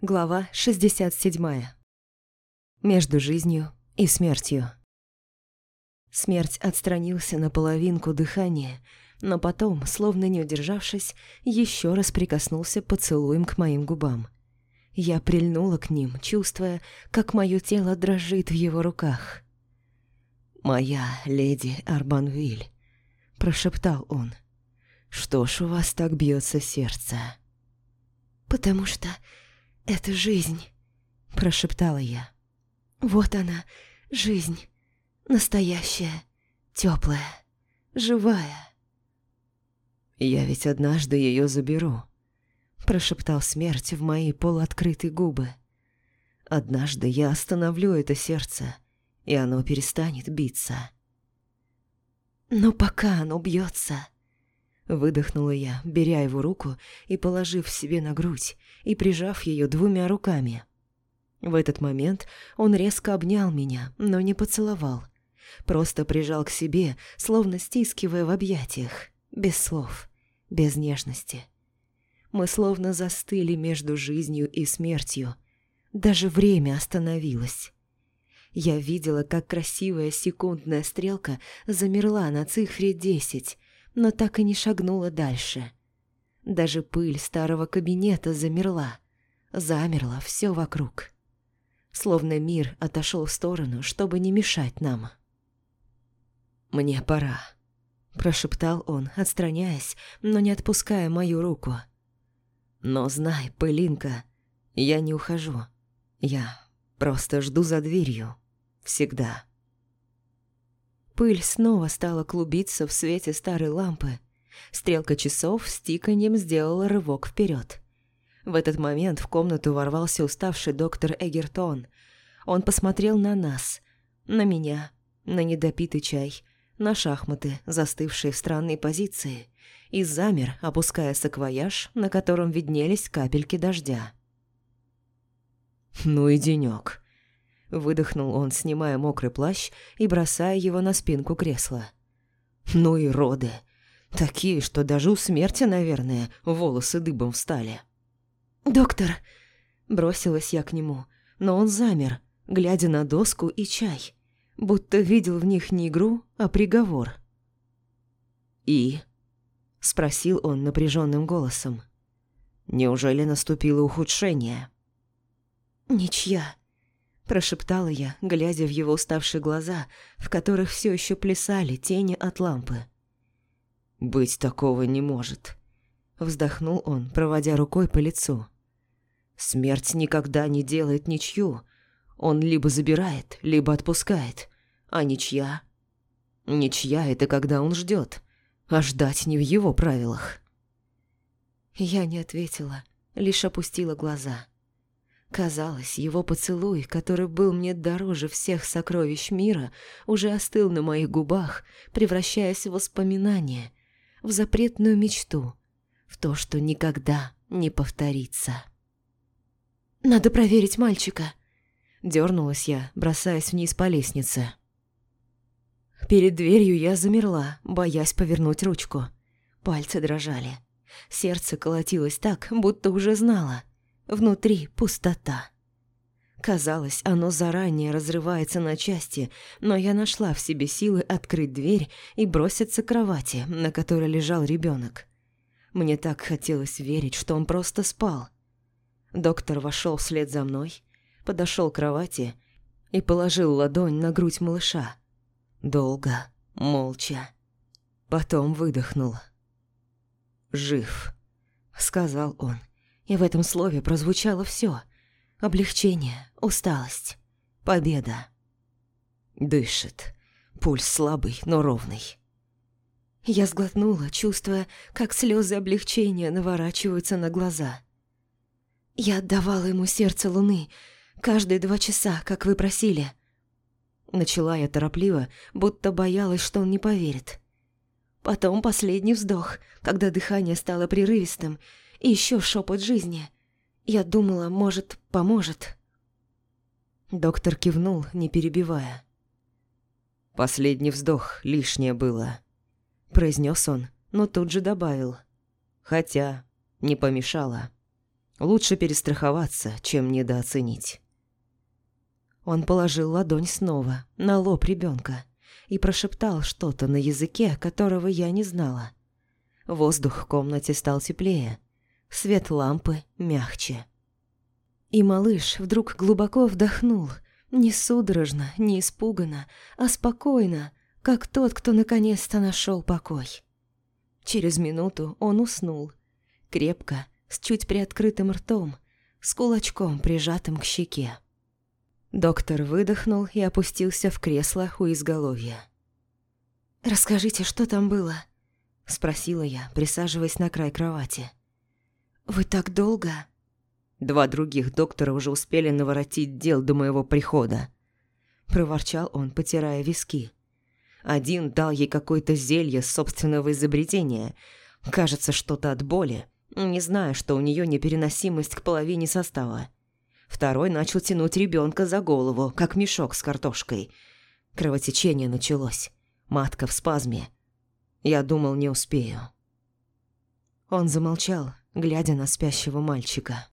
Глава 67. Между жизнью и смертью. Смерть отстранился на половинку дыхания, но потом, словно не удержавшись, еще раз прикоснулся поцелуем к моим губам. Я прильнула к ним, чувствуя, как мое тело дрожит в его руках. «Моя леди Арбанвиль», — прошептал он, — «что ж у вас так бьется сердце?» «Потому что это жизнь», — прошептала я. «Вот она, жизнь, настоящая, теплая, живая». «Я ведь однажды ее заберу», — прошептал смерть в мои полуоткрытые губы. «Однажды я остановлю это сердце, и оно перестанет биться». «Но пока оно бьется, Выдохнула я, беря его руку и положив себе на грудь, и прижав ее двумя руками. В этот момент он резко обнял меня, но не поцеловал. Просто прижал к себе, словно стискивая в объятиях, без слов, без нежности. Мы словно застыли между жизнью и смертью. Даже время остановилось. Я видела, как красивая секундная стрелка замерла на цифре десять, но так и не шагнула дальше. Даже пыль старого кабинета замерла. Замерло все вокруг. Словно мир отошел в сторону, чтобы не мешать нам. «Мне пора», – прошептал он, отстраняясь, но не отпуская мою руку. «Но знай, пылинка, я не ухожу. Я просто жду за дверью. Всегда». Пыль снова стала клубиться в свете старой лампы. Стрелка часов с тиканьем сделала рывок вперед. В этот момент в комнату ворвался уставший доктор Эгертон. Он посмотрел на нас, на меня, на недопитый чай, на шахматы, застывшие в странной позиции, и замер, опуская саквояж, на котором виднелись капельки дождя. «Ну и денёк», Выдохнул он, снимая мокрый плащ и бросая его на спинку кресла. «Ну и роды! Такие, что даже у смерти, наверное, волосы дыбом встали». «Доктор!» Бросилась я к нему, но он замер, глядя на доску и чай, будто видел в них не игру, а приговор. «И?» – спросил он напряженным голосом. «Неужели наступило ухудшение?» «Ничья», Прошептала я, глядя в его уставшие глаза, в которых все еще плясали тени от лампы. «Быть такого не может», — вздохнул он, проводя рукой по лицу. «Смерть никогда не делает ничью. Он либо забирает, либо отпускает. А ничья? Ничья — это когда он ждет, а ждать не в его правилах». Я не ответила, лишь опустила глаза. Казалось, его поцелуй, который был мне дороже всех сокровищ мира, уже остыл на моих губах, превращаясь в воспоминание, в запретную мечту, в то, что никогда не повторится. «Надо проверить мальчика», — дернулась я, бросаясь вниз по лестнице. Перед дверью я замерла, боясь повернуть ручку. Пальцы дрожали. Сердце колотилось так, будто уже знало. Внутри пустота. Казалось, оно заранее разрывается на части, но я нашла в себе силы открыть дверь и броситься к кровати, на которой лежал ребенок. Мне так хотелось верить, что он просто спал. Доктор вошел вслед за мной, подошел к кровати и положил ладонь на грудь малыша. Долго, молча. Потом выдохнул. «Жив», — сказал он и в этом слове прозвучало все: облегчение, усталость, победа. Дышит. Пульс слабый, но ровный. Я сглотнула, чувствуя, как слезы облегчения наворачиваются на глаза. Я отдавала ему сердце луны каждые два часа, как вы просили. Начала я торопливо, будто боялась, что он не поверит. Потом последний вздох, когда дыхание стало прерывистым, и еще шепот жизни. Я думала, может, поможет. Доктор кивнул, не перебивая. «Последний вздох лишнее было», — произнес он, но тут же добавил. «Хотя не помешало. Лучше перестраховаться, чем недооценить. Он положил ладонь снова на лоб ребенка и прошептал что-то на языке, которого я не знала. Воздух в комнате стал теплее, свет лампы мягче. И малыш вдруг глубоко вдохнул, не судорожно, не испуганно, а спокойно, как тот, кто наконец-то нашел покой. Через минуту он уснул, крепко, с чуть приоткрытым ртом, с кулачком, прижатым к щеке. Доктор выдохнул и опустился в кресло у изголовья. «Расскажите, что там было?» – спросила я, присаживаясь на край кровати. «Вы так долго?» Два других доктора уже успели наворотить дел до моего прихода. Проворчал он, потирая виски. Один дал ей какое-то зелье собственного изобретения. Кажется, что-то от боли. Не знаю, что у нее непереносимость к половине состава. Второй начал тянуть ребенка за голову, как мешок с картошкой. Кровотечение началось. Матка в спазме. Я думал, не успею. Он замолчал, глядя на спящего мальчика.